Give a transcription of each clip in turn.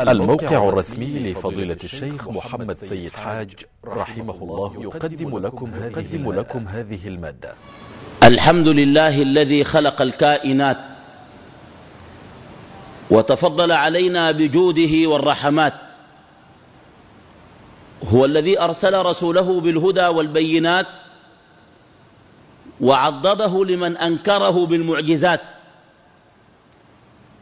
الموقع الرسمي لفضيلة الشيخ محمد سيد حاج رحمه الله يقدم لكم هذه, لكم هذه ا ل م ا د ة الحمد لله الذي خلق الكائنات وتفضل علينا بجوده والرحمات. هو الذي أرسل رسوله بالهدى والبينات وعضده لمن أنكره بالمعجزات.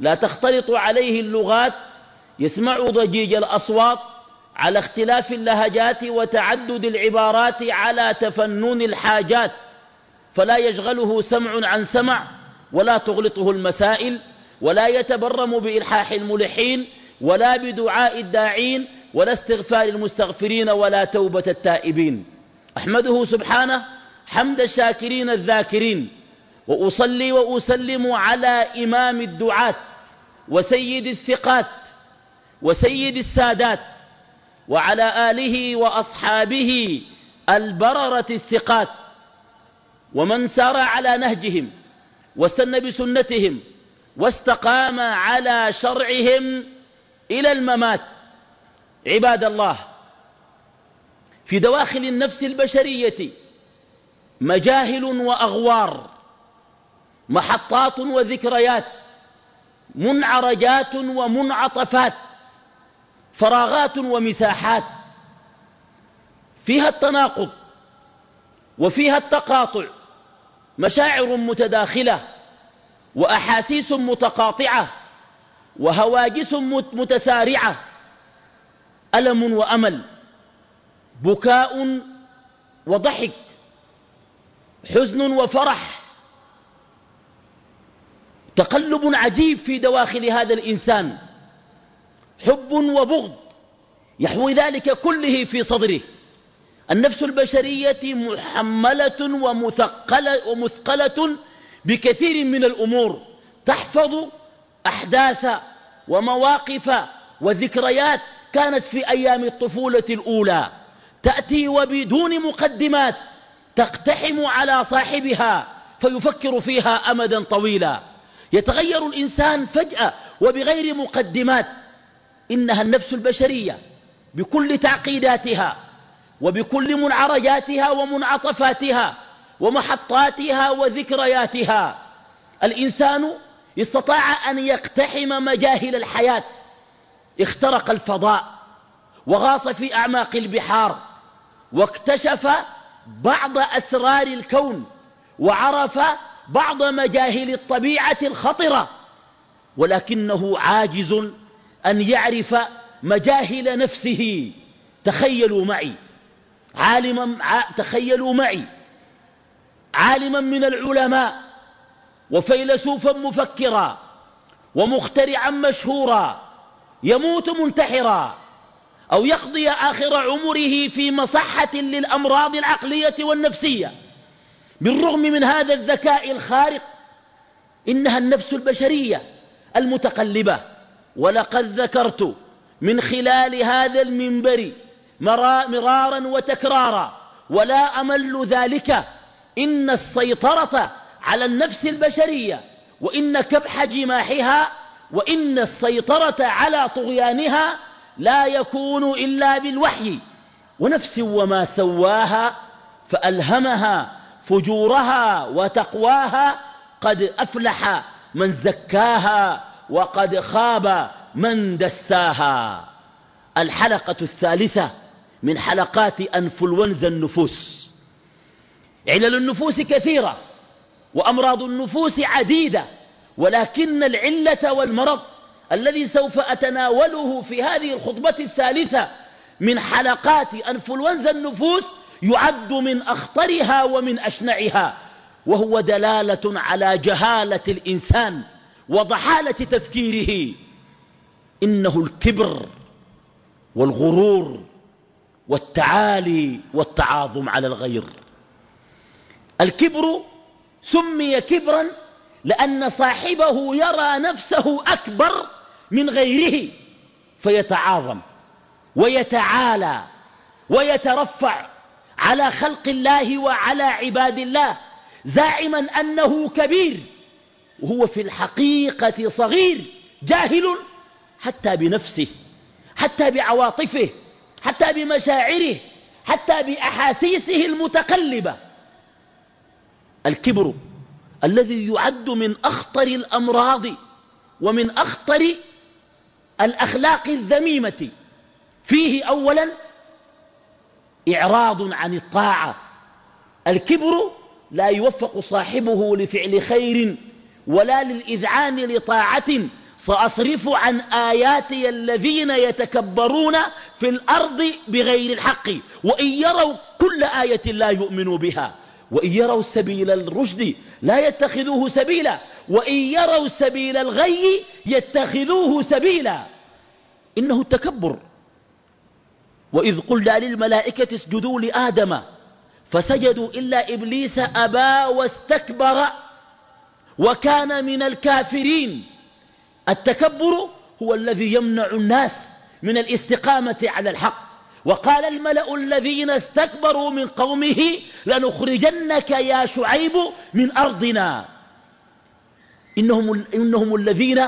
لا تختلط عليه اللغات يسمع ضجيج الأصوات على اختلاف اللهجات وتعدد العبارات على تفنن الحاجات فلا يشغله سمع عن سمع ولا تغلطه المسائل ولا يتبرم بإلحاح الملحين ولا بدعاء الداعين ولا استغفار المستغفرين ولا توبة التائبين. أحمده سبحانه حمد الشاكرين الذاكرين وأصلي وأسلم على إمام الدعاة. وسيد الثقات وسيد السادات وعلى آله وأصحابه البررة الثقات ومن سار على نهجهم واستنى بسنتهم واستقام على شرعهم إلى الممات. عباد الله في دواخل النفس البشرية مجاهل وأغوار محطات وذكريات منعرجات ومنعطفات فراغات ومساحات فيها التناقض وفيها التقاطع مشاعر متداخلة وأحاسيس متقاطعة وهواجس متسارعة ألم وأمل بكاء وضحك حزن وفرح تقلب عجيب في دواخل هذا الإنسان. حب وبغض. يحوي ذلك كله في صدره. النفس البشرية محملة ومثقلة, ومثقلة بكثير من الأمور. تحفظ أحداث ومواقف وذكريات كانت في أيام الطفولة الأولى. تأتي وبدون مقدمات تقتحم على صاحبها فيفكر فيها أمدا طويلا. يتغير الإنسان فجأة وبغير مقدمات. إنها النفس البشرية بكل تعقيداتها وبكل منعرجاتها ومنعطفاتها ومحطاتها وذكرياتها. الإنسان استطاع أن يقتحم مجاهل الحياة. اخترق الفضاء وغاص في أعماق البحار واكتشف بعض أسرار الكون وعرف بعض مجاهل الطبيعة الخطرة ولكنه عاجز أن يعرف مجاهل نفسه. تخيلوا معي عالما تخيلوا معي عالما من العلماء وفيلسوفا مفكرا ومخترعا مشهورا يموت منتحرا أو يقضي آخر عمره في مصحة للأمراض العقلية والنفسية. بالرغم من هذا الذكاء الخارق إنها النفس البشرية المتقلبة. ولقد ذكرت من خلال هذا المنبر مرارا وتكرارا. ولا أمل ذلك إن السيطرة على النفس البشرية وإن كبح جماحها وإن السيطرة على طغيانها لا يكون إلا بالوحي. ونفس وما سواها فألهمها فجورها وتقواها قد أفلح من زكاها وقد خاب من دساها. الحلقة الثالثة من حلقات أنفلونزا النفوس. علل النفوس كثيرة وأمراض النفوس عديدة ولكن العلة والمرض الذي سوف أتناوله في هذه الخطبة الثالثة من حلقات أنفلونزا النفوس يعد من أخطرها ومن أشنعها وهو دلالة على جهالة الإنسان وضحالة تفكيره. إنه الكبر والغرور والتعالي والتعاظم على الغير. الكبر سمي كبرا لأن صاحبه يرى نفسه أكبر من غيره فيتعاظم ويتعالى ويترفع على خلق الله وعلى عباد الله زاعما أنه كبير وهو في الحقيقة صغير جاهل حتى بنفسه حتى بعواطفه حتى بمشاعره حتى بأحاسيسه المتقلبة. الكبر الذي يعد من أخطر الأمراض ومن أخطر الأخلاق الذميمة فيه أولا إعراض عن الطاعة. الكبر لا يوفق صاحبه لفعل خير ولا للإذعان لطاعة. سأصرف عن آياتي الذين يتكبرون في الأرض بغير الحق. وإن يروا كل آية لا يؤمنوا بها. وإن يروا سبيل الرشد لا يتخذوه سبيلا. وإن يروا سبيل الغي يتخذوه سبيلا. إنه التكبر وإذ قلنا للملائكة اسجدوا لآدم فسجدوا إلا إبليس أبى واستكبر وكان من الكافرين. التكبر هو الذي يمنع الناس من الاستقامة على الحق. وقال الملأ الذين استكبروا من قومه لنخرجنك يا شعيب من أرضنا. إنهم, إنهم الذين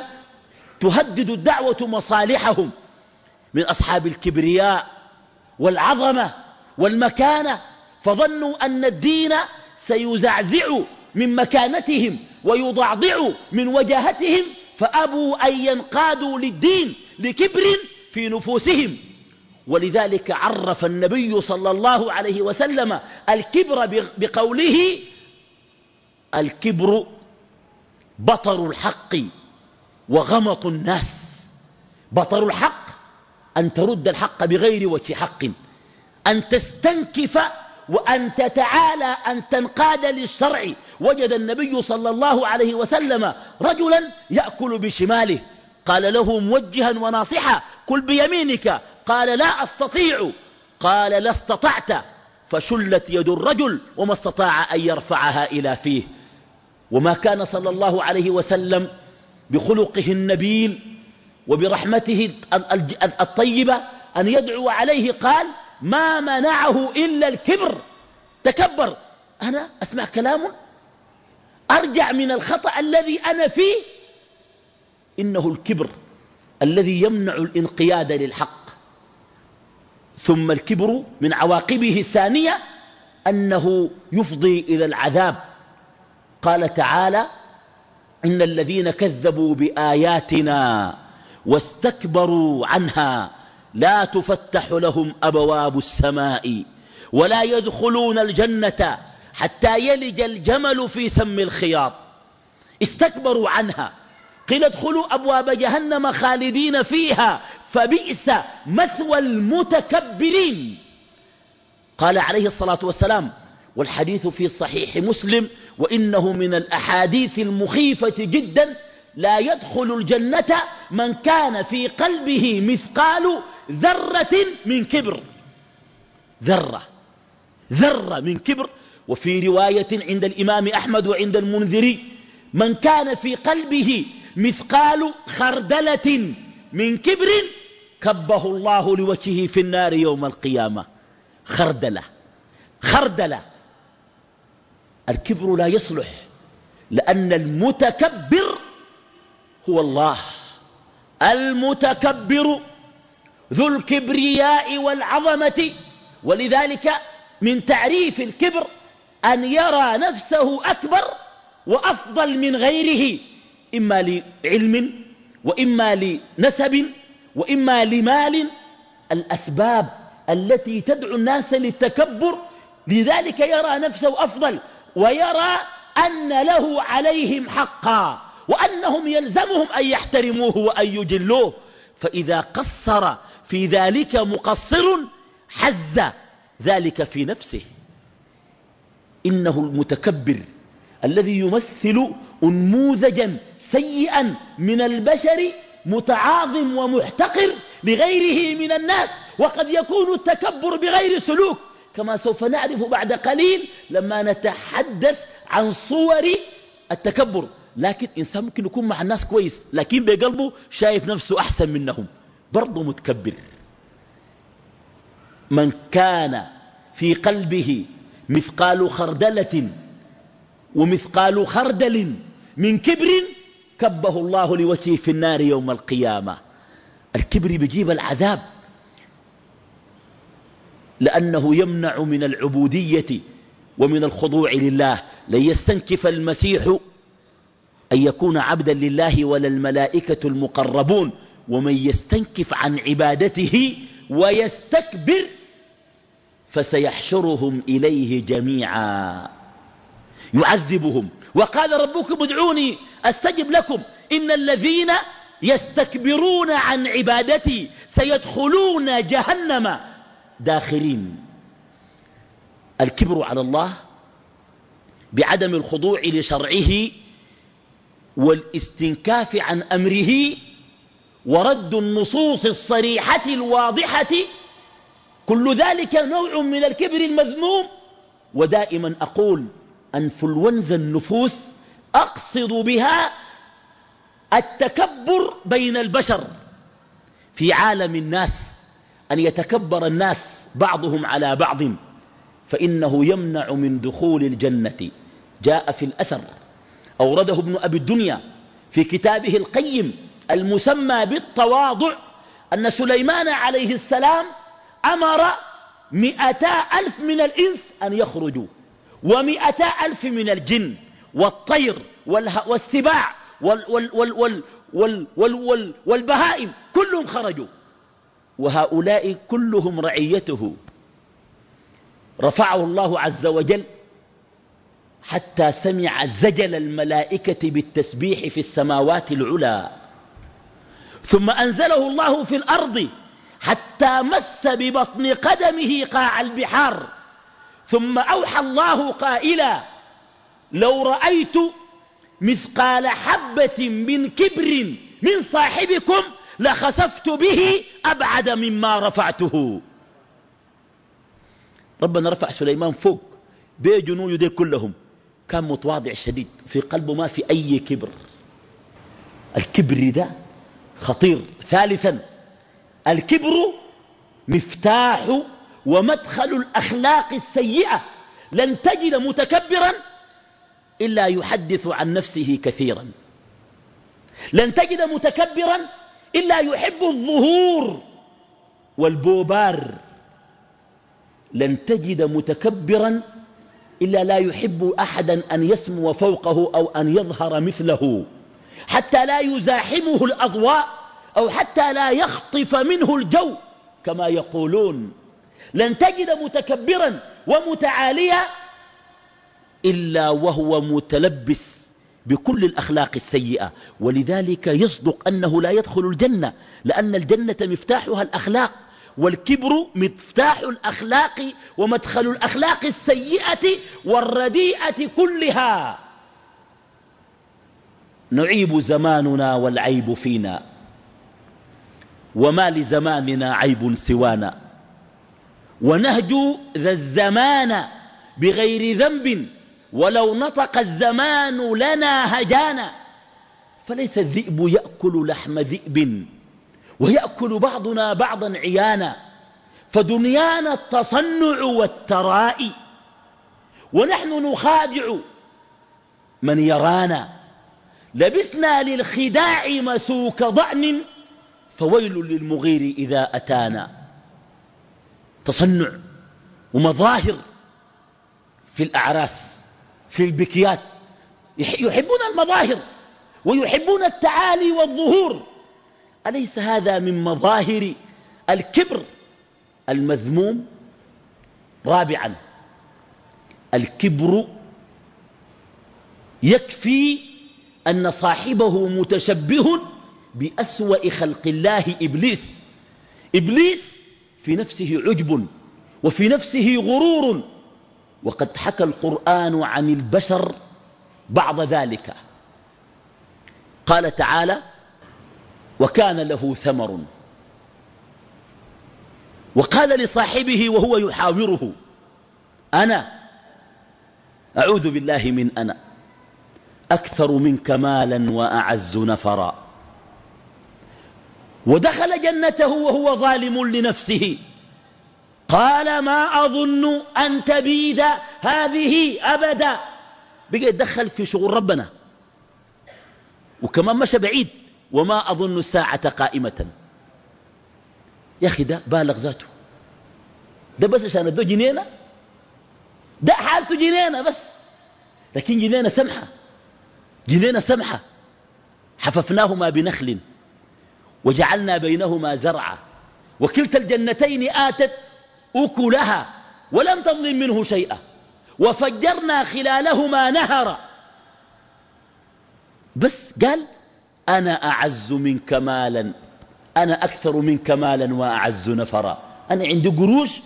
تهدد الدعوة مصالحهم من أصحاب الكبرياء. والعظمة والمكانة فظنوا أن الدين سيزعزع من مكانتهم ويضعضع من وجاهتهم فأبوا أن ينقادوا للدين لكبر في نفوسهم. ولذلك عرف النبي صلى الله عليه وسلم الكبر بقوله الكبر بطر الحق وغمط الناس. بطر الحق أن ترد الحق بغير وجه حق. أن تستنكف وأن تتعالى أن تنقاد للشرع. وجد النبي صلى الله عليه وسلم رجلا يأكل بشماله. قال له موجها وناصحا كل بيمينك. قال لا أستطيع. قال لا استطعت. فشلت يد الرجل وما استطاع أن يرفعها إلى فيه. وما كان صلى الله عليه وسلم بخلقه النبيل وبرحمته الطيبة أن يدعو عليه قال ما منعه إلا الكبر. تكبر. أنا أسمع كلام أرجع من الخطأ الذي أنا فيه. إنه الكبر الذي يمنع الانقياد للحق. ثم الكبر من عواقبه الثانية أنه يفضي إلى العذاب. قال تعالى إن الذين كذبوا بآياتنا واستكبروا عنها. لا تفتح لهم أبواب السماء ولا يدخلون الجنة حتى يلج الجمل في سم الخياط. استكبروا عنها. قيل ادخلوا أبواب جهنم خالدين فيها فبئس مثوى المتكبرين. قال عليه الصلاة والسلام والحديث في صحيح مسلم وإنه من الأحاديث المخيفة جدا لا يدخل الجنة من كان في قلبه مثقال ذرة من كبر. ذرة. ذرة من كبر. وفي رواية عند الإمام أحمد وعند المنذري من كان في قلبه مثقال خردلة من كبر كبه الله لوجهه في النار يوم القيامة. خردلة. خردلة. الكبر لا يصلح لأن المتكبر هو الله المتكبر ذو الكبرياء والعظمة ولذلك من تعريف الكبر أن يرى نفسه أكبر وأفضل من غيره إما لعلم وإما لنسب وإما لمال الأسباب التي تدعو الناس للتكبر لذلك يرى نفسه أفضل ويرى أن له عليهم حقا. وأنهم يلزمهم أن يحترموه وأن يجلوه. فإذا قصر في ذلك مقصر حز ذلك في نفسه. إنه المتكبر الذي يمثل انموذجا سيئا من البشر متعاظم ومحتقر لغيره من الناس وقد يكون التكبر بغير سلوك. كما سوف نعرف بعد قليل لما نتحدث عن صور التكبر. لكن إنسان ممكن يكون مع الناس كويس لكن بقلبه شايف نفسه أحسن منهم. برضه متكبر. من كان في قلبه مثقال خردلة ومثقال خردل من كبر كبه الله لوجهه في النار يوم القيامة. الكبر بيجيب العذاب. لأنه يمنع من العبودية ومن الخضوع لله. لن يستنكف المسيح أن يكون عبدا لله ولا الملائكة المقربون ومن يستنكف عن عبادته ويستكبر فسيحشرهم إليه جميعا. يعذبهم. وقال ربكم ادعوني أستجب لكم. إن الذين يستكبرون عن عبادتي سيدخلون جهنم داخرين. الكبر على الله بعدم الخضوع لشرعه والاستنكاف عن أمره ورد النصوص الصريحة الواضحة كل ذلك نوع من الكبر المذموم. ودائما أقول أنفلونزا النفوس أقصد بها التكبر بين البشر. في عالم الناس أن يتكبر الناس بعضهم على بعض فإنه يمنع من دخول الجنة. جاء في الأثر. أورده ابن أبي الدنيا في كتابه القيم المسمى بالتواضع أن سليمان عليه السلام أمر مئتا ألف من الإنس أن يخرجوا ومئتا ألف من الجن والطير والسباع وال وال وال وال وال وال وال والبهائم كلهم خرجوا وهؤلاء كلهم رعيته. رفعه الله عز وجل حتى سمع زجل الملائكة بالتسبيح في السماوات العلى ثم أنزله الله في الأرض حتى مس ببطن قدمه قاع البحار. ثم أوحى الله قائلا لو رأيت مثقال حبة من كبر من صاحبكم لخسفت به أبعد مما رفعته. ربنا رفع سليمان فوق. بجنود دي كلهم. كان متواضع شديد في قلبه ما في أي كبر. الكبر ده خطير. ثالثا الكبر مفتاح ومدخل الأخلاق السيئة. لن تجد متكبرا إلا يحدث عن نفسه كثيرا. لن تجد متكبرا إلا يحب الظهور والبوبار. لن تجد متكبرا إلا لا يحب أحدا أن يسمو فوقه أو أن يظهر مثله. حتى لا يزاحمه الأضواء أو حتى لا يخطف منه الجو كما يقولون. لن تجد متكبرا ومتعاليا إلا وهو متلبس بكل الأخلاق السيئة. ولذلك يصدق أنه لا يدخل الجنة لأن الجنة مفتاحها الأخلاق. والكبر مفتاح الأخلاق ومدخل الأخلاق السيئة والرديئة كلها. نعيب زماننا والعيب فينا. وما لزماننا عيب سوانا. ونهجو ذا الزمان بغير ذنب ولو نطق الزمان لنا هجانا. فليس الذئب يأكل لحم ذئب. ويأكل بعضنا بعضا عيانا فدنيانا التصنع والترائي ونحن نخادع من يرانا. لبسنا للخداع مسوك ضأن فويل للمغير إذا أتانا. تصنع ومظاهر في الأعراس في البكيات. يحبون المظاهر ويحبون التعالي والظهور. أليس هذا من مظاهر الكبر المذموم؟ رابعا الكبر يكفي أن صاحبه متشبه بأسوأ خلق الله إبليس. إبليس في نفسه عجب وفي نفسه غرور وقد حكى القرآن عن البشر بعض ذلك. قال تعالى وكان له ثمر. وقال لصاحبه وهو يحاوره أنا أعوذ بالله من أنا أكثر منك مالا وأعز نفرا. ودخل جنته وهو ظالم لنفسه. قال ما أظن أن تبيد هذه أبدا. بقى يدخل في شغل ربنا. وكمان مشى بعيد. وما أظن الساعة قائمة. يا أخي ده بالغ ذاته. ده بس عشان ادوه جنينة؟ ده حالته جنينة بس. لكن جنينة سمحة. جنينة سمحة. حففناهما بنخل وجعلنا بينهما زرعا. وكلتا الجنتين آتت أكلها ولم تظلم منه شيئا. وفجرنا خلالهما نهرا. بس قال أنا أعز منك مالا. أنا أكثر منك مالا وأعز نفرا. أنا عندي قروش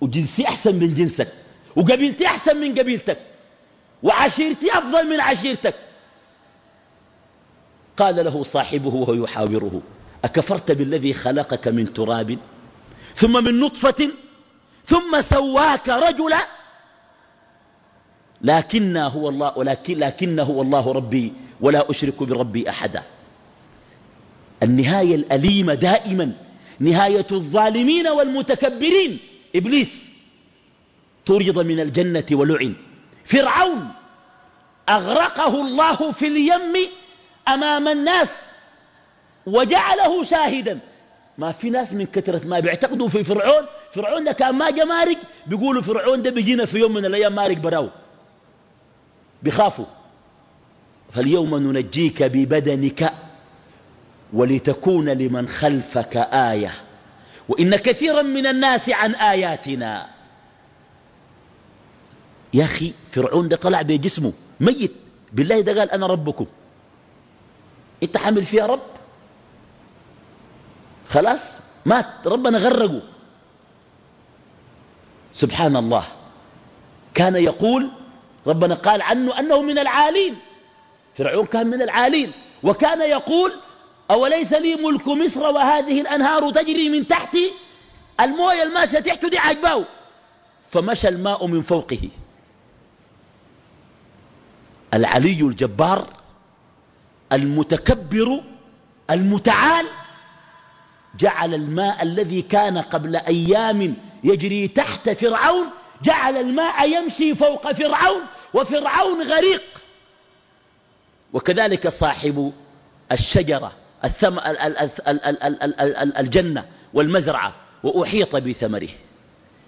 وجنسي أحسن من جنسك وقبيلتي أحسن من قبيلتك وعشيرتي أفضل من عشيرتك. قال له صاحبه وهو يحاوره أكفرت بالذي خلقك من تراب ثم من نطفة ثم سواك رجلا. لكن هو الله ولكن لكن هو الله ربي. ولا أشرك بربي أحدا. النهاية الأليمة دائما نهاية الظالمين والمتكبرين. إبليس طرد من الجنة ولعن. فرعون أغرقه الله في اليم أمام الناس وجعله شاهدا. ما في ناس من كثرة ما بيعتقدوا في فرعون. فرعون ده كان ما جا مارق بيقولوا فرعون ده بيجينا في يوم من الأيام مارق براو. بيخافوا. فاليوم ننجيك ببدنك ولتكون لمن خلفك آية. وإن كثيرا من الناس عن آياتنا. يا أخي فرعون ده طلع بجسمه ميت. بالله ده قال أنا ربكم. أنت حامل فيها رب؟ خلاص مات. ربنا غرقه. سبحان الله. كان يقول ربنا قال عنه أنه من العالين. فرعون كان من العالين وكان يقول أوليس لي ملك مصر وهذه الأنهار تجري من تحتي الموية الماشية تحته دي عجباه فمشى الماء من فوقه. العلي الجبار المتكبر المتعال جعل الماء الذي كان قبل أيام يجري تحت فرعون جعل الماء يمشي فوق فرعون وفرعون غريق. وكذلك صاحب الشجرة الثم الجنة والمزرعة وأحيط بثمره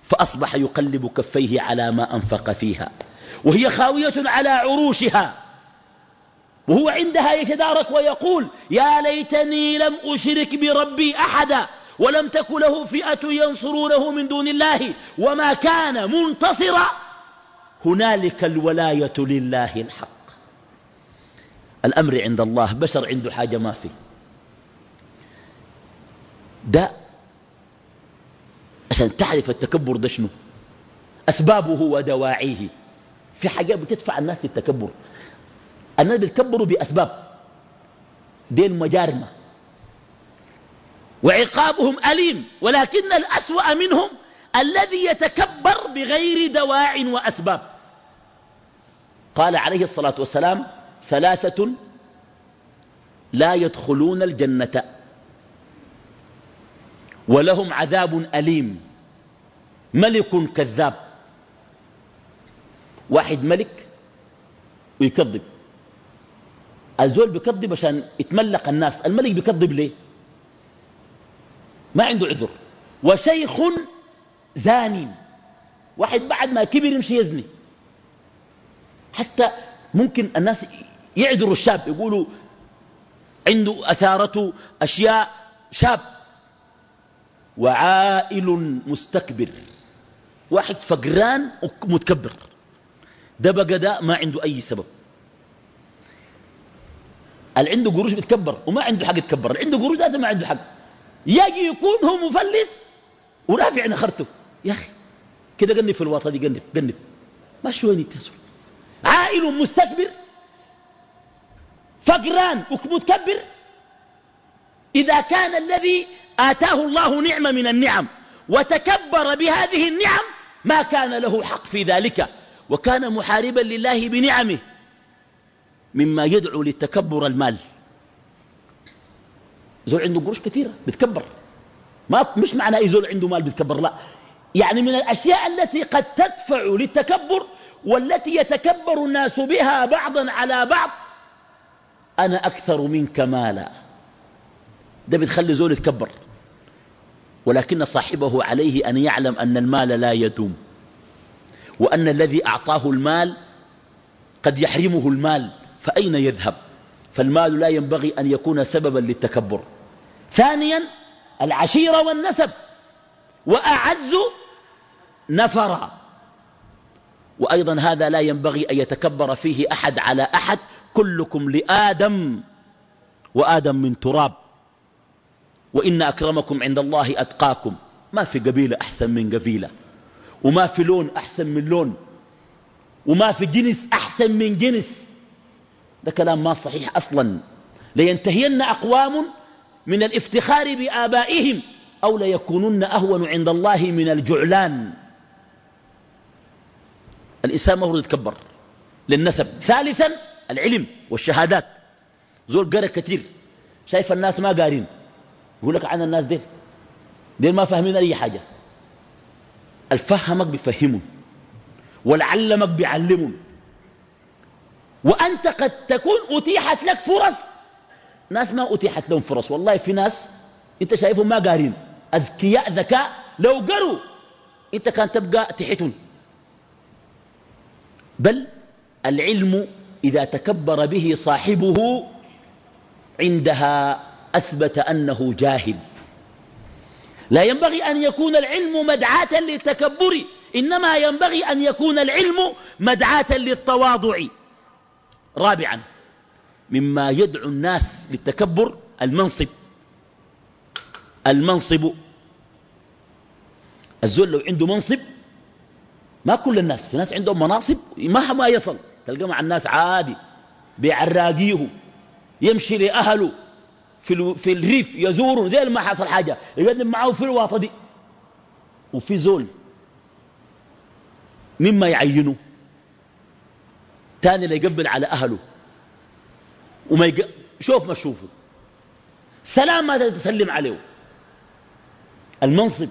فأصبح يقلب كفيه على ما أنفق فيها وهي خاوية على عروشها وهو عندها يتدارك ويقول يا ليتني لم أشرك بربي أحدا ولم تك له فئة ينصرونه من دون الله وما كان منتصرا هنالك الولاية لله الحق. الأمر عند الله بشر عنده حاجة ما فيه ده عشان تعرف التكبر ده شنو؟ أسبابه ودواعيه. في حاجات بتدفع الناس للتكبر. الناس بيتكبروا بأسباب. دين مجارمة. وعقابهم أليم. ولكن الأسوأ منهم الذي يتكبر بغير دواع وأسباب. قال عليه الصلاة والسلام ثلاثة لا يدخلون الجنة. ولهم عذاب أليم. ملك كذاب. واحد ملك ويكذب. الزول بيكذب عشان يتملق الناس. الملك بيكذب ليه؟ ما عنده عذر. وشيخ زاني. واحد بعد ما كبر يمشي يزني. حتى ممكن الناس يعذروا الشاب يقولوا عنده أثارته أشياء شاب. وعائل مستكبر. واحد فقران ومتكبر. ده بقى ده ما عنده أي سبب. اللي عنده قروش بيتكبر وما عنده حق يتكبر. اللي عنده قروش ذاته ما عنده حق. يجي يكون هو مفلس ورافع نخرته. يا أخي كده قنب في الواطة دي قنب قنب ما شو يتسول عائل مستكبر فقران ومتكبر إذا كان الذي آتاه الله نعمة من النعم وتكبر بهذه النعم ما كان له حق في ذلك. وكان محاربا لله بنعمه مما يدعو للتكبر المال. زول عنده قروش كثيرة بيتكبر ما مش معنى أي زول عنده مال بيتكبر لا. يعني من الأشياء التي قد تدفع للتكبر والتي يتكبر الناس بها بعضا على بعض أنا أكثر منك مالا. ده بتخلي زول يتكبر. ولكن صاحبه عليه أن يعلم أن المال لا يدوم. وأن الذي أعطاه المال قد يحرمه المال فأين يذهب؟ فالمال لا ينبغي أن يكون سببا للتكبر. ثانيا العشيرة والنسب. وأعز نفرا. وأيضا هذا لا ينبغي أن يتكبر فيه أحد على أحد كلكم لآدم وآدم من تراب. وإن أكرمكم عند الله أتقاكم. ما في قبيلة أحسن من قبيلة. وما في لون أحسن من لون. وما في جنس أحسن من جنس. ده كلام ما صحيح أصلا. لينتهين أقوام من الافتخار بآبائهم أو ليكونن أهون عند الله من الجعلان. الإنسان هو يتكبر. للنسب. ثالثا العلم والشهادات. زول قرأ كثير شايف الناس ما قارين. يقول لك عن الناس ديل. ديل ما فاهمين أي حاجة. الفهمك بفهمهم والعلمك بيعلمهم. وأنت قد تكون أتيحت لك فرص. ناس ما أتيحت لهم فرص والله في ناس أنت شايفهم ما قارين. أذكياء ذكاء. لو قروا أنت كان تبقى تحتهم. بل العلم إذا تكبر به صاحبه عندها أثبت أنه جاهل. لا ينبغي أن يكون العلم مدعاة للتكبر إنما ينبغي أن يكون العلم مدعاة للتواضع. رابعا مما يدعو الناس للتكبر المنصب. المنصب. الزول لو عنده منصب ما كل الناس في ناس عندهم مناصب مهما يصل. تلقى مع الناس عادي بعراقيه يمشي لأهله في, في الريف يزوروا زي ما حصل حاجة يقدم معه في الواطة دي. وفي زول مما يعينه تاني لا يقبل على أهله. وما يق... شوف ما تشوفه. سلام ماذا تسلم عليه. المنصب.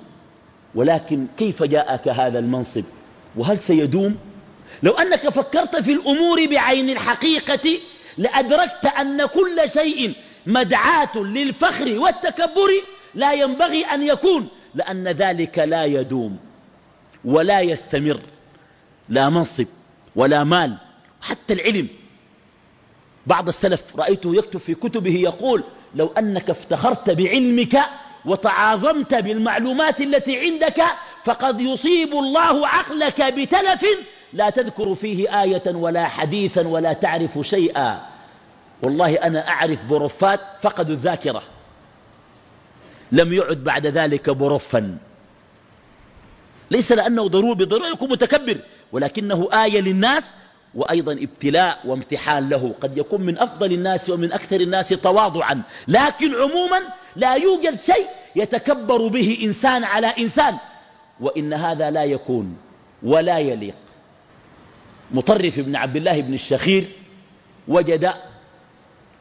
ولكن كيف جاءك هذا المنصب؟ وهل سيدوم لو أنك فكرت في الأمور بعين الحقيقة لأدركت أن كل شيء مدعاة للفخر والتكبر لا ينبغي أن يكون لأن ذلك لا يدوم ولا يستمر لا منصب ولا مال حتى العلم. بعض السلف رأيته يكتب في كتبه يقول لو أنك افتخرت بعلمك وتعاظمت بالمعلومات التي عندك فقد يصيب الله عقلك بتلف لا تذكر فيه آية ولا حديثا ولا تعرف شيئا. والله أنا أعرف برفات فقدوا الذاكرة. لم يعد بعد ذلك برفا ليس لأنه ضروري بضروري يكون متكبر. ولكنه آية للناس وأيضا ابتلاء وامتحان له. قد يكون من أفضل الناس ومن أكثر الناس تواضعا. لكن عموما لا يوجد شيء يتكبر به إنسان على إنسان. وإن هذا لا يكون ولا يليق. مطرف بن عبد الله بن الشخير وجد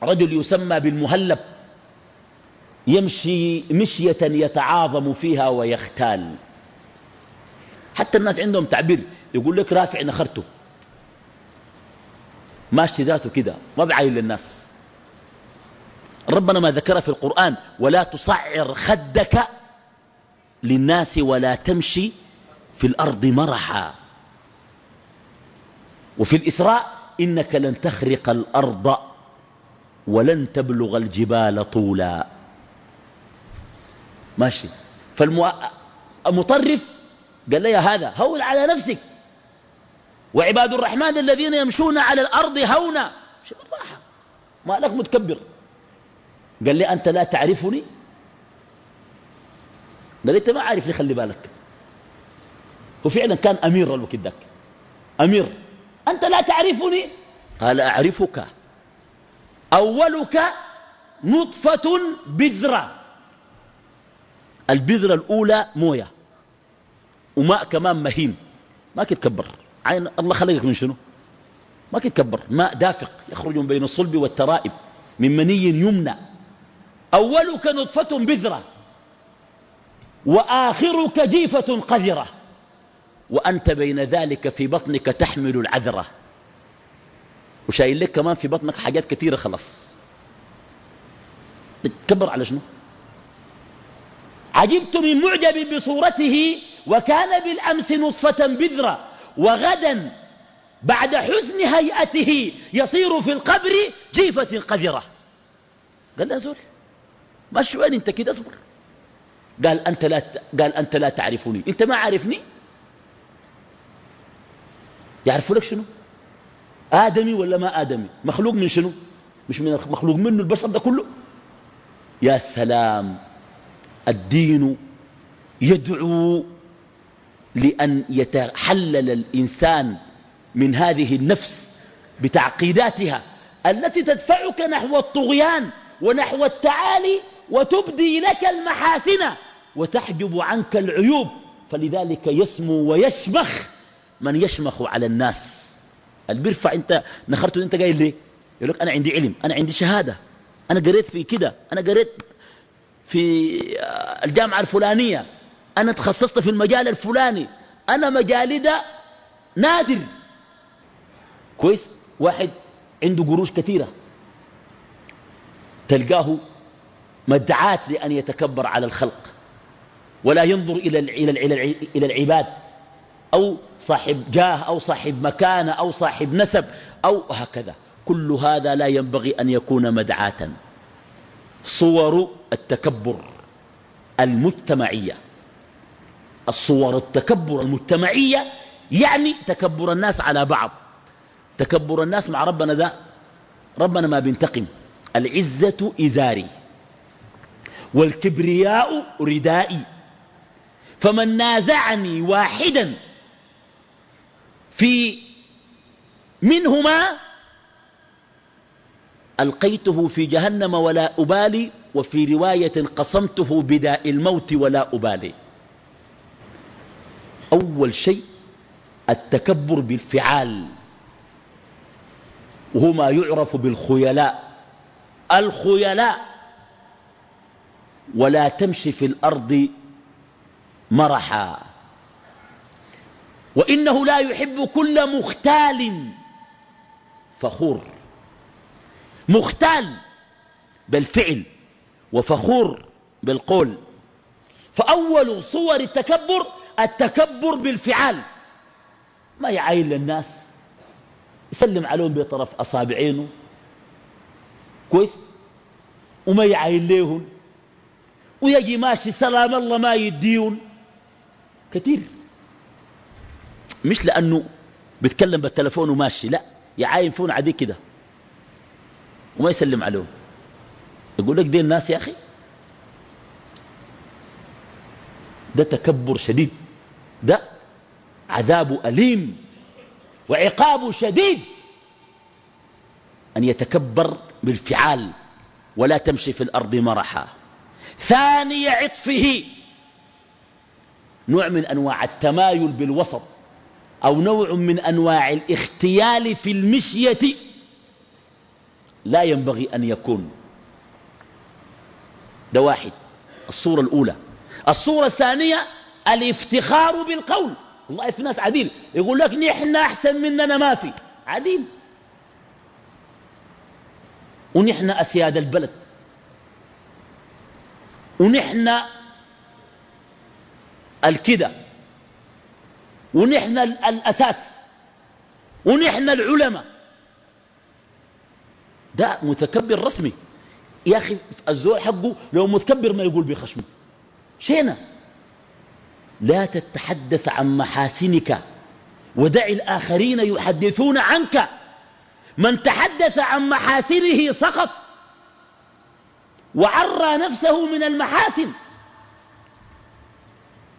رجل يسمى بالمهلب يمشي مشية يتعاظم فيها ويختال. حتى الناس عندهم تعبير يقول لك رافع نخرته. ماشي ذاته كده ما بعين للناس. ربنا ما ذكر في القرآن ولا تصعر خدك للناس ولا تمشي في الأرض مرحا. وفي الإسراء إنك لن تخرق الأرض ولن تبلغ الجبال طولا. ماشي. فالمطرف قال لي هذا هون على نفسك. وعباد الرحمن الذين يمشون على الأرض هونا شو الراحة ما لك متكبر. قال لي أنت لا تعرفني؟ قال لي أنت ما عارف لي خلي بالك. وفعلا كان أمير الوقت ذاك. أمير. أنت لا تعرفني؟ قال أعرفك. أولك نطفة بذرة. البذرة الأولى موية. وماء كمان مهين. ما كتكبر. عين الله خلقك من شنو؟ ما كتكبر. ماء دافق يخرج من بين الصلب والترائب من مني يمنى. أولك نطفة بذرة. وآخرك جيفة قذرة. وأنت بين ذلك في بطنك تحمل العذرة. وشايل لك كمان في بطنك حاجات كثيرة خلاص. تكبر على شنو؟ عجبت من معجب بصورته وكان بالأمس نطفة بذرة وغدا بعد حسن هيئته يصير في القبر جيفة قذرة. قال لا زول ما وين أنت كده اصبر قال أنت لا قال أنت لا تعرفني. أنت ما عارفني؟ يعرفوا لك شنو؟ آدمي ولا ما آدمي؟ مخلوق من شنو؟ مش من مخلوق منه البشر ده كله؟ يا سلام. الدين يدعو لأن يتحلل الإنسان من هذه النفس بتعقيداتها التي تدفعك نحو الطغيان ونحو التعالي وتبدي لك المحاسن وتحجب عنك العيوب. فلذلك يسمو ويشمخ من يشمخ على الناس. اللي بيرفع انت نخرته انت قايل ليه يقول لك أنا عندي علم أنا عندي شهادة. أنا قريت في كده أنا قريت في الجامعة الفلانية. أنا تخصصت في المجال الفلاني. أنا مجالي ده نادر. كويس؟ واحد عنده قروش كثيرة. تلقاه مدعاة لأن يتكبر على الخلق. ولا ينظر إلى إلى العباد. أو صاحب جاه أو صاحب مكانة أو صاحب نسب أو هكذا. كل هذا لا ينبغي أن يكون مدعاة. صور التكبر المجتمعية. الصور التكبر المجتمعية يعني تكبر الناس على بعض. تكبر الناس مع ربنا ذا ربنا ما بينتقم. العزة إزاري. والكبرياء ردائي. فمن نازعني واحدا في منهما ألقيته في جهنم ولا أبالي وفي رواية قصمته بداء الموت ولا أبالي. أول شيء التكبر بالفعال وهو ما يعرف بالخيلاء. الخيلاء ولا تمشي في الأرض مرحا. وإنه لا يحب كل مختال فخور. مختال بالفعل وفخور بالقول. فأول صور التكبر التكبر بالفعال. ما يعاين للناس؟ يسلم عليهم بطرف أصابعينه كويس؟ وما يعاين ليهم؟ ويجي ماشي سلام الله ما يديون. كثير. مش لأنه بيتكلم بالتلفون وماشي لا يعاين فون عادي كده. وما يسلم عليهم. يقول لك دي الناس يا أخي. ده تكبر شديد. ده عذاب أليم وعقاب شديد. أن يتكبر بالفعال ولا تمشي في الأرض مرحا. ثاني عطفه. نوع من أنواع التمايل بالوسط. أو نوع من أنواع الاختيال في المشية لا ينبغي أن يكون. ده واحد. الصورة الأولى. الصورة الثانية الافتخار بالقول. والله في ناس عديل. يقول لك نحن أحسن مننا ما في. عديل. ونحن أسياد البلد. ونحن الكدة. ونحن الأساس. ونحن العلماء. ده متكبر رسمي. يا أخي الزول حقه لو متكبر ما يقول بخشمه. شينا. لا تتحدث عن محاسنك ودع الآخرين يحدثون عنك. من تحدث عن محاسنه سقط. وعرى نفسه من المحاسن.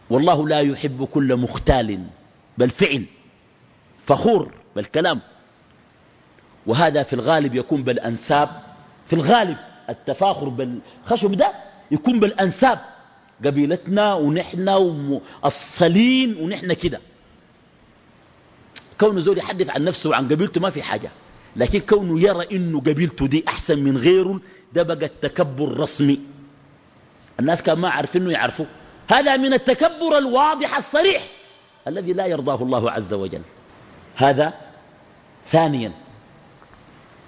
والله لا يحب كل مختال. بل فعل فخور بالكلام وهذا في الغالب يكون بالأنساب في الغالب التفاخر بالخشم ده يكون بالأنساب. قبيلتنا ونحن والصلين ونحن كده. كونه زول يحدث عن نفسه وعن قبيلته ما في حاجة. لكن كونه يرى إنه قبيلته دي أحسن من غيره ده بقى التكبر رسمي الناس كان ما عارفينه يعرفوه. هذا من التكبر الواضح الصريح. الذي لا يرضاه الله عز وجل. هذا ثانيا.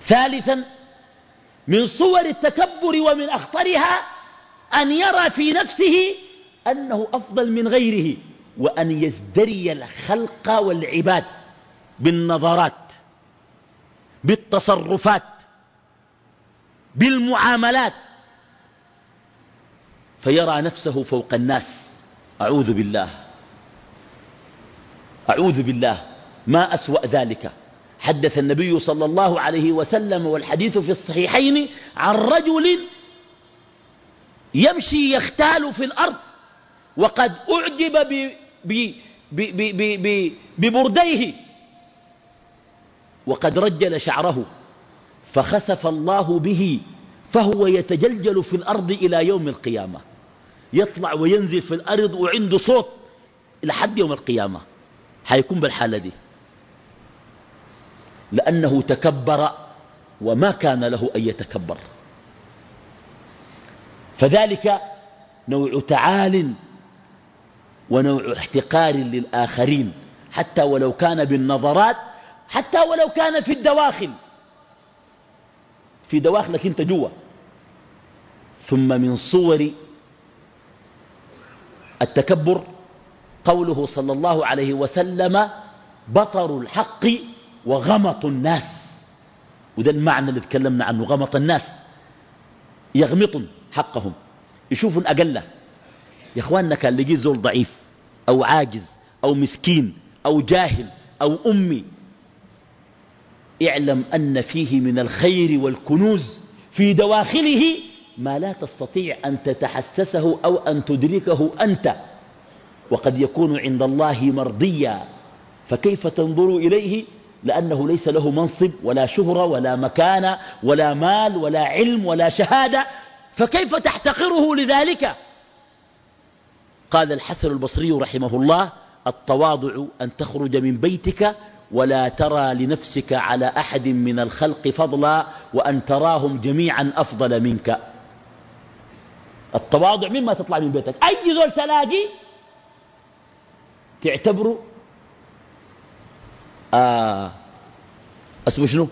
ثالثا من صور التكبر ومن أخطرها أن يرى في نفسه أنه أفضل من غيره وأن يزدري الخلق والعباد بالنظرات بالتصرفات بالمعاملات. فيرى نفسه فوق الناس. أعوذ بالله. أعوذ بالله ما أسوأ ذلك. حدث النبي صلى الله عليه وسلم والحديث في الصحيحين عن رجل يمشي يختال في الأرض وقد أعجب ببرديه وقد رجل شعره فخسف الله به فهو يتجلجل في الأرض إلى يوم القيامة. يطلع وينزل في الأرض وعنده صوت لحد يوم القيامة. حيكون بالحالة دي. لأنه تكبر وما كان له أن يتكبر. فذلك نوع تعال ونوع احتقار للآخرين حتى ولو كان بالنظرات حتى ولو كان في الدواخل. في دواخلك أنت جوا. ثم من صور التكبر قوله صلى الله عليه وسلم بطر الحق وغمط الناس. وده المعنى اللي تكلمنا عنه غمط الناس. يغمطن حقهم. يشوفوا أقله يا إخواننا كان لقيت زول ضعيف أو عاجز أو مسكين أو جاهل أو أمي اعلم أن فيه من الخير والكنوز في دواخله ما لا تستطيع أن تتحسسه أو أن تدركه أنت. وقد يكون عند الله مرضيا. فكيف تنظر إليه؟ لأنه ليس له منصب ولا شهرة ولا مكانة ولا مال ولا علم ولا شهادة. فكيف تحتقره لذلك؟ قال الحسن البصري رحمه الله التواضع أن تخرج من بيتك ولا ترى لنفسك على أحد من الخلق فضلا وأن تراهم جميعا أفضل منك. التواضع مما تطلع من بيتك. أي زول تلاقي تعتبره آه اسمه شنو؟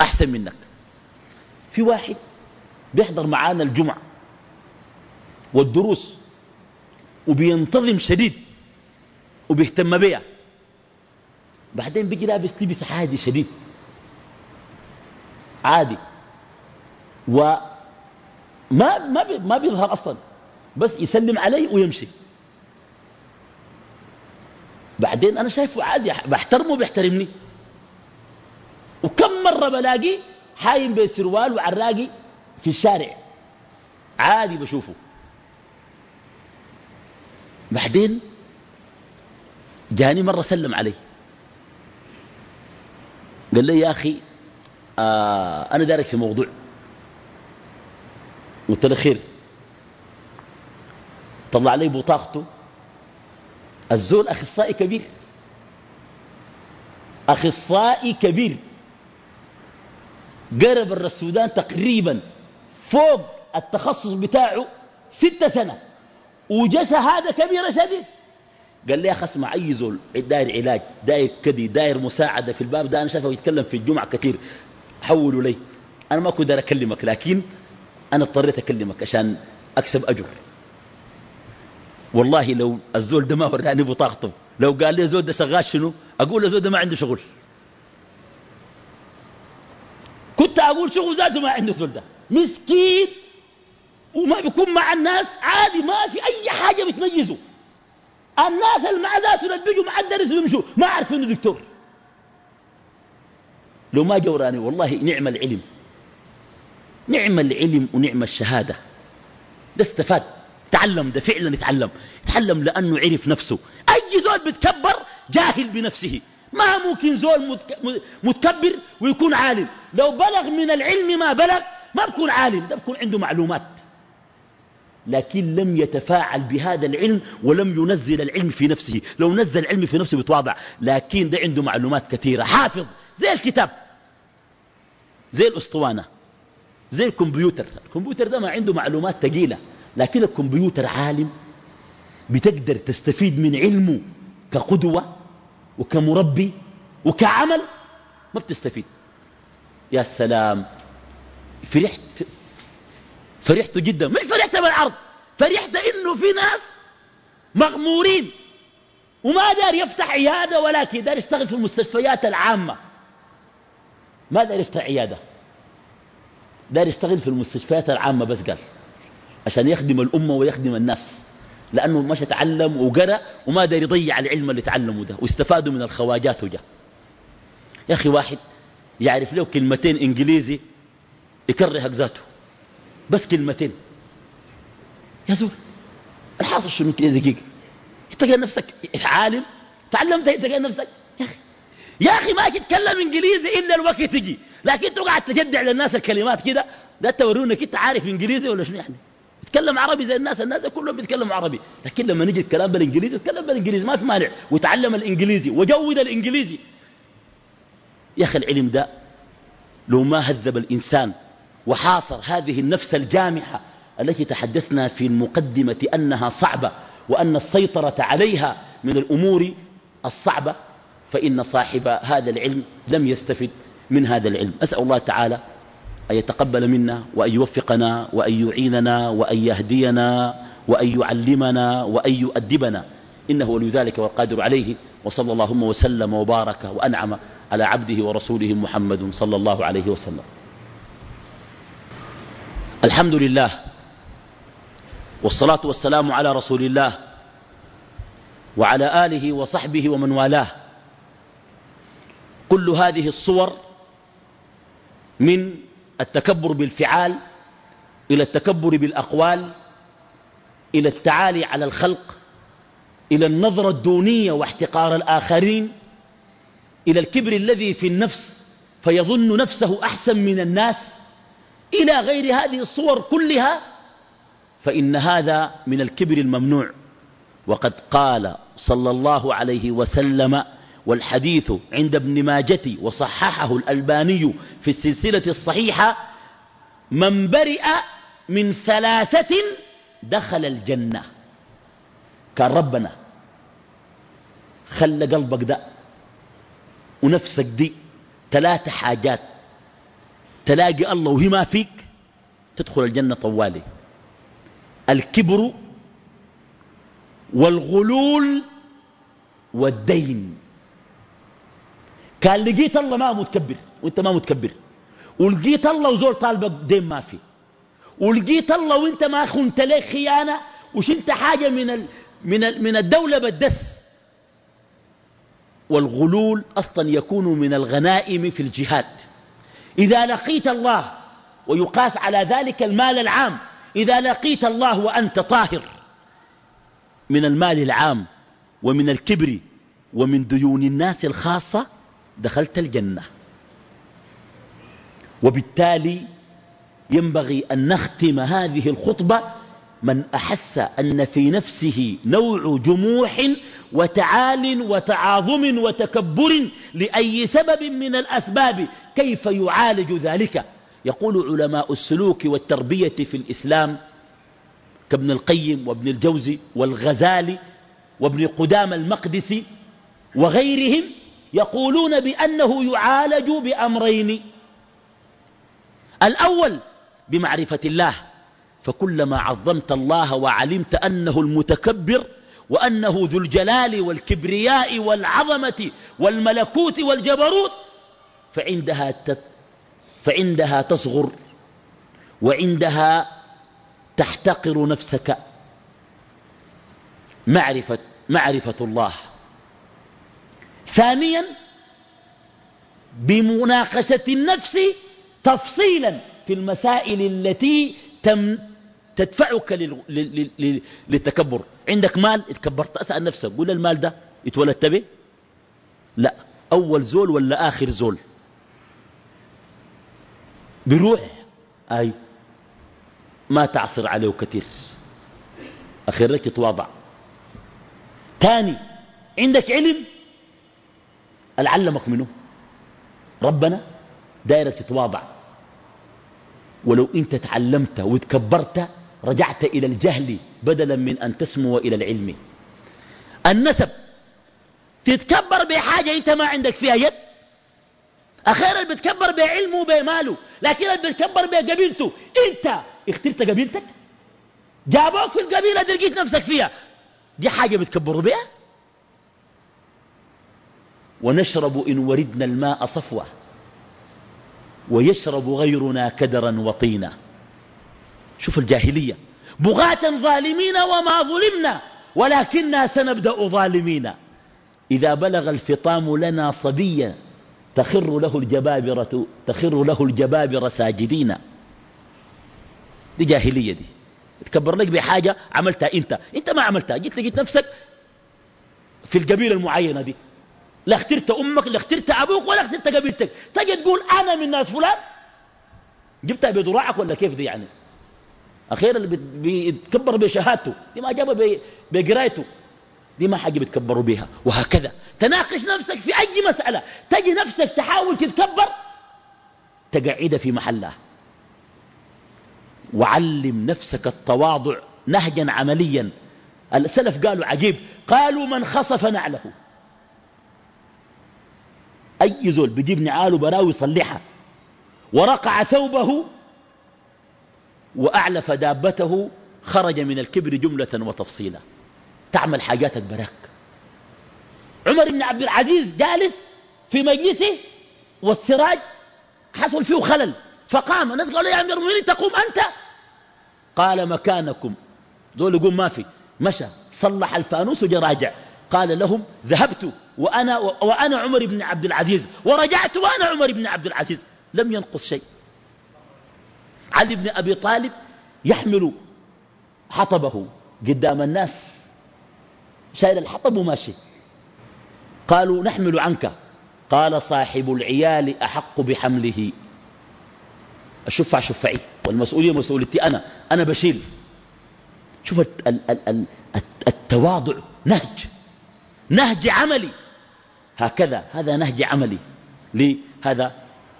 أحسن منك. في واحد بيحضر معانا الجمعة والدروس وبينتظم شديد وبيهتم بيها. بعدين بيجي لابس لبس عادي شديد. عادي. وما ما ما بيظهر أصلا. بس يسلم علي ويمشي. بعدين أنا شايفه عادي بحترمه بيحترمني. وكم مرة بلاقي حايم بسروال وعراقي في الشارع. عادي بشوفه. بعدين جاني مرة سلم علي قال لي يا أخي آه أنا دارك في موضوع. قلت له خير. طلع لي بطاقته. الزول أخصائي كبير. أخصائي كبير. قرب السودان تقريبا فوق التخصص بتاعه ستة سنة. وجا شهادة كبيرة شديد. قال لي يا أخي اسمع أي زول داير علاج داير كدي داير مساعدة في الباب ده أنا شايفه يتكلم في الجمعة كثير. حولوا لي. أنا ما كنت أكلمك لكن أنا اضطريت أكلمك عشان أكسب أجر. والله لو الزول ده ما وراني بطاقته لو قال لي زول ده شغال شنو؟ أقول الزول ده ما عنده شغل. كنت أقول شغل ذاته ما عنده زول ده. مسكين وما بيكون مع الناس عادي ما في أي حاجة بتميزه. الناس اللي مع ذاته اللي بيجوا مع الدرس بيمشوا. ما عارفين إنه دكتور. لو ما جوراني والله نعم العلم. نعم العلم ونعم الشهادة. ده استفاد. تعلم ده فعلا يتعلم. يتعلم لأنه عرف نفسه. أي زول بتكبر جاهل بنفسه. ما ممكن زول متكبر ويكون عالم. لو بلغ من العلم ما بلغ ما بكون عالم. ده بكون عنده معلومات. لكن لم يتفاعل بهذا العلم ولم ينزل العلم في نفسه. لو نزل العلم في نفسه بيتواضع. لكن ده عنده معلومات كثيرة. حافظ. زي الكتاب. زي الأسطوانة. زي الكمبيوتر. الكمبيوتر ده ما عنده معلومات ثقيلة. لكن الكمبيوتر عالم بتقدر تستفيد من علمه كقدوة وكمربي وكعمل ما بتستفيد. يا سلام فرحت فرحت جدا. مش فرحت بالعرض فرحت إنه في ناس مغمورين وما دار يفتح عيادة ولكن دار يشتغل في المستشفيات العامة. ما دار يفتح عيادة دار يشتغل في المستشفيات العامة بس قال. عشان يخدم الأمة ويخدم الناس. لأنه مش تعلم وقرأ وما دار يضيع العلم اللي تعلمه ده واستفادوا من الخواجات وجاء يا أخي واحد يعرف له كلمتين إنجليزي يكرهك ذاته. بس كلمتين. يا زول الحاصل شنو كده دقيقة؟ تلقى نفسك عالم؟ تعلمت تلقى نفسك؟ يا أخي يا أخي ما تتكلم إنجليزي إلا الوقت تجي لكن تقعد تجدع للناس الكلمات كده ده تورونك إنت عارف إنجليزي ولا شنو يعني؟ تكلم عربي زي الناس الناس كلهم بيتكلموا عربي. لكن لما نجي الكلام بالإنجليزي تكلم بالإنجليزي ما في مانع. وتعلم الإنجليزي وجود الإنجليزي. يا أخي العلم ده لو ما هذب الإنسان وحاصر هذه النفس الجامحة التي تحدثنا في المقدمة أنها صعبة وأن السيطرة عليها من الأمور الصعبة فإن صاحب هذا العلم لم يستفد من هذا العلم. أسأل الله تعالى أن يتقبل منا وأن يوفقنا وأن يعيننا وأن يهدينا وأن يعلمنا وأن يؤدبنا. إنه ولي ذلك والقادر عليه. وصلى اللهم وسلم وبارك وأنعم على عبده ورسوله محمد صلى الله عليه وسلم. الحمد لله والصلاة والسلام على رسول الله وعلى آله وصحبه ومن والاه. كل هذه الصور من التكبر بالفعال إلى التكبر بالأقوال إلى التعالي على الخلق إلى النظرة الدونية واحتقار الآخرين إلى الكبر الذي في النفس فيظن نفسه أحسن من الناس إلى غير هذه الصور كلها فإن هذا من الكبر الممنوع وقد قال صلى الله عليه وسلم والحديث عند ابن ماجة وصححه الألباني في السلسلة الصحيحة من برئ من ثلاثة دخل الجنة. كان ربنا خلى قلبك ده ونفسك دي ثلاث حاجات. تلاقي الله وهي ما فيك تدخل الجنة طوالي. الكبر والغلول والدين. كان لقيت الله ما متكبر وأنت ما متكبر. ولقيت الله وزول طالبك دين ما في ولقيت الله وأنت ما خنت لك خيانة؟ وشلت حاجة من, ال من, ال من الدولة بالدس والغلول أصلا يكون من الغنائم في الجهاد. إذا لقيت الله ويقاس على ذلك المال العام إذا لقيت الله وأنت طاهر من المال العام ومن الكبر ومن ديون الناس الخاصة دخلت الجنة. وبالتالي ينبغي أن نختم هذه الخطبة من أحس أن في نفسه نوع جموح وتعال وتعاظم وتكبر لأي سبب من الأسباب كيف يعالج ذلك. يقول علماء السلوك والتربية في الإسلام كابن القيم وابن الجوزي والغزالي وابن قدام المقدسي وغيرهم يقولون بأنه يعالج بأمرين. الأول بمعرفة الله فكلما عظمت الله وعلمت أنه المتكبر وأنه ذو الجلال والكبرياء والعظمة والملكوت والجبروت فعندها, فعندها تصغر وعندها تحتقر نفسك. معرفة, معرفة الله. ثانيا بمناقشة النفس تفصيلا في المسائل التي تم تدفعك للتكبر. عندك مال؟ اتكبرت أسأل نفسك. قول المال ده اتولدت به لا. أول زول ولا آخر زول؟ بيروح أي. ما تعصر عليه كثير. أخيرا تتواضع تاني عندك علم؟ العلمك منه. ربنا دائرة تتواضع. ولو انت تعلمت وتكبرت رجعت إلى الجهل بدلا من أن تسمو إلى العلم. النسب. تتكبر بحاجة أنت ما عندك فيها يد. أخيرا بتكبر بعلمه وبماله لكن بتكبر بقبيلته. أنت اخترت قبيلتك؟ جابوك في القبيلة دي لقيت نفسك فيها. دي حاجة بتكبروا بها ونشرب إن وردنا الماء صفوة. ويشرب غيرنا كدرا وطينا. شوف الجاهلية. بغاة ظالمين وما ظلمنا ولكننا سنبدأ ظالمين. إذا بلغ الفطام لنا صبيا تخر له الجبابرة تخر له الجبابرة ساجدين. دي جاهلية دي. تكبر لك بحاجة عملتها أنت. أنت ما عملتها. جيت لقيت نفسك في القبيلة المعينة دي. لا اخترت أمك لا اخترت أبوك ولا اخترت قبيلتك. تجي تقول أنا من ناس فلان؟ جبتها بذراعك ولا كيف دي يعني؟ أخيرا اللي بيتكبر بشهادته. دي ما جابها بقرايته. دي ما حاجة بتكبروا بها وهكذا. تناقش نفسك في أي مسألة. تجي نفسك تحاول تتكبر. تقعد في محلها وعلم نفسك التواضع نهجا عمليا. السلف قالوا عجيب. قالوا من خصف نعله. أي زول بيجيب نعاله براوي يصلحها. ورقع ثوبه وأعلف دابته خرج من الكبر جملة وتفصيلا. تعمل حاجاتك براك. عمر بن عبد العزيز جالس في مجلسه والسراج حصل فيه خلل. فقام الناس قالوا يا أمير المؤمنين تقوم أنت. قال مكانكم. دول يقول ما في. مشى صلح الفانوس وجا راجع. قال لهم ذهبت وأنا, وأنا عمر بن عبد العزيز ورجعت وأنا عمر بن عبد العزيز لم ينقص شيء. علي بن أبي طالب يحمل حطبه قدام الناس شايل الحطب وماشي. قالوا نحمل عنك. قال صاحب العيال أحق بحمله. الشفع شفعي والمسؤولية مسؤوليتي أنا أنا بشيل. شوف التواضع نهج. نهج عملي. هكذا هذا نهج عملي لهذا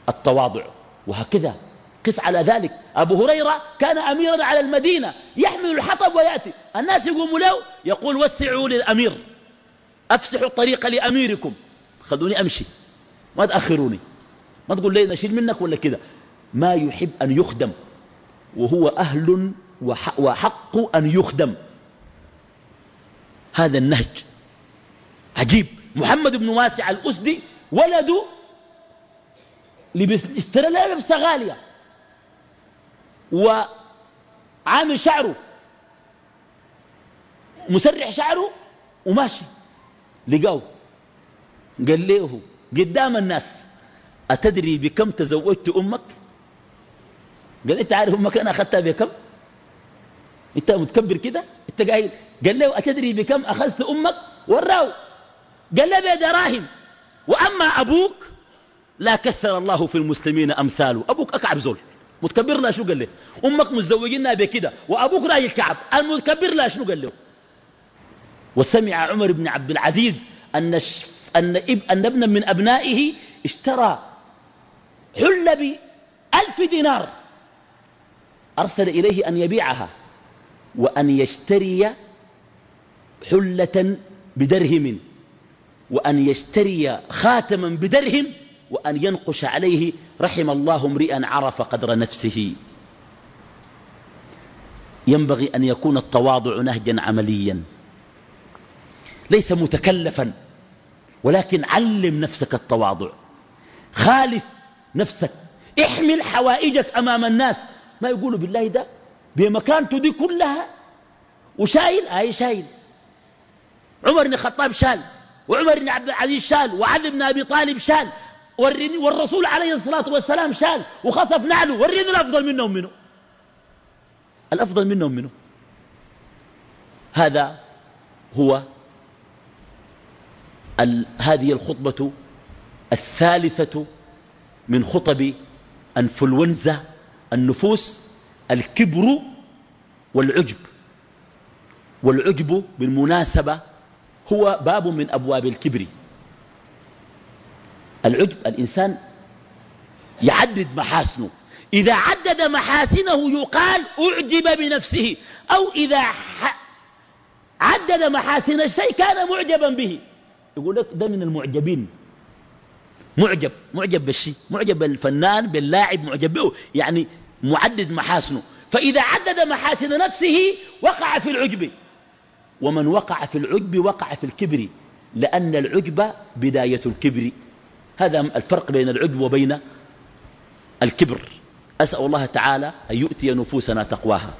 التواضع. وهكذا قس على ذلك. أبو هريرة كان أميرا على المدينة يحمل الحطب ويأتي. الناس يقوموا له يقول وسعوا للأمير. أفسحوا الطريق لأميركم. خلوني أمشي. ما تأخروني. ما تقول لي نشيل منك ولا كذا. ما يحب أن يخدم. وهو أهل وحق أن يخدم. هذا النهج. عجيب. محمد بن واسع الأسدي ولده اشترى له لبسة غالية. وعامل شعره. مسرح شعره وماشي. لقاه. قال له قدام الناس أتدري بكم تزوجت أمك؟ قال أنت عارف أمك أنا أخذتها بكم؟ أنت متكبر كده؟ أنت قايل. قال له أتدري بكم أخذت أمك؟ وراه. قال له بدراهم وأما أبوك لا كثر الله في المسلمين أمثاله. أبوك أكعب زول. متكبر لا شو قال له؟ أمك متزوجينها بكده وأبوك راجل كعب. المتكبر لا شنو قال له؟ وسمع عمر بن عبد العزيز أن أن أن ابنا من أبنائه اشترى حل بألف دينار. أرسل إليه أن يبيعها وأن يشتري حلة بدرهم. وأن يشتري خاتما بدرهم وأن ينقش عليه رحم الله امرئا عرف قدر نفسه. ينبغي أن يكون التواضع نهجا عمليا. ليس متكلفا ولكن علم نفسك التواضع. خالف نفسك. احمل حوائجك أمام الناس. ما يقولوا بالله ده؟ بمكانته دي كلها. وشايل؟ أي شايل. عمر بن الخطاب شال. وعمر بن عبد العزيز شال وعلي بن أبي طالب شال والرسول عليه الصلاة والسلام شال وخصف نعله وريني الأفضل منهم منه الأفضل منهم منه هذا هو هذه الخطبة الثالثة من خطب انفلونزا النفوس الكبر والعجب. والعجب بالمناسبة هو باب من أبواب الكبر. العجب الإنسان يعدد محاسنه. إذا عدد محاسنه يقال أعجب بنفسه أو إذا عدد محاسن الشيء كان معجبا به. يقول لك ده من المعجبين. معجب معجب بالشيء معجب بالفنان باللاعب معجب به. يعني معدد محاسنه. فإذا عدد محاسن نفسه وقع في العجب. ومن وقع في العجب وقع في الكبر لأن العجب بداية الكبر. هذا الفرق بين العجب وبين الكبر. أسأل الله تعالى أن يؤتي نفوسنا تقواها.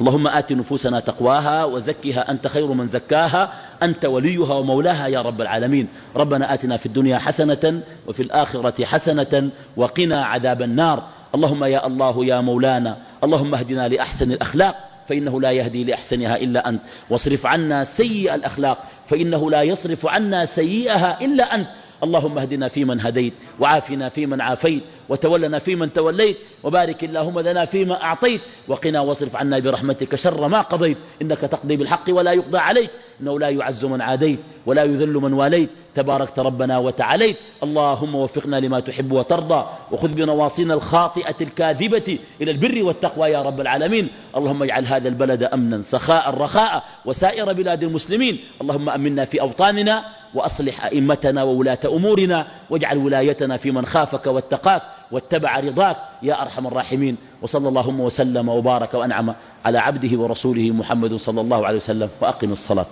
اللهم آت نفوسنا تقواها وزكها أنت خير من زكاها أنت وليها ومولاها يا رب العالمين. ربنا آتنا في الدنيا حسنة وفي الآخرة حسنة وقنا عذاب النار. اللهم يا الله يا مولانا اللهم اهدنا لأحسن الأخلاق. فإنه لا يهدي لأحسنها إلا أنت. واصرف عنا سيء الأخلاق فإنه لا يصرف عنا سيئها إلا أنت. اللهم اهدنا فيمن هديت وعافنا فيمن عافيت وتولنا فيمن توليت وبارك اللهم لنا فيما أعطيت وقنا واصرف عنا برحمتك شر ما قضيت إنك تقضي بالحق ولا يقضى عليك إنه لا يعز من عاديت ولا يذل من واليت تباركت ربنا وتعاليت اللهم وفقنا لما تحب وترضى وخذ بنواصينا الخاطئة الكاذبة إلى البر والتقوى يا رب العالمين اللهم اجعل هذا البلد أمنا سخاء رخاء وسائر بلاد المسلمين اللهم أمنا في أوطاننا وأصلح أئمتنا وولاة أمورنا واجعل ولايتنا في من خافك واتقاك واتبع رضاك يا أرحم الراحمين. وصلى اللهم وسلم وبارك وأنعم على عبده ورسوله محمد صلى الله عليه وسلم. وأقم الصلاة.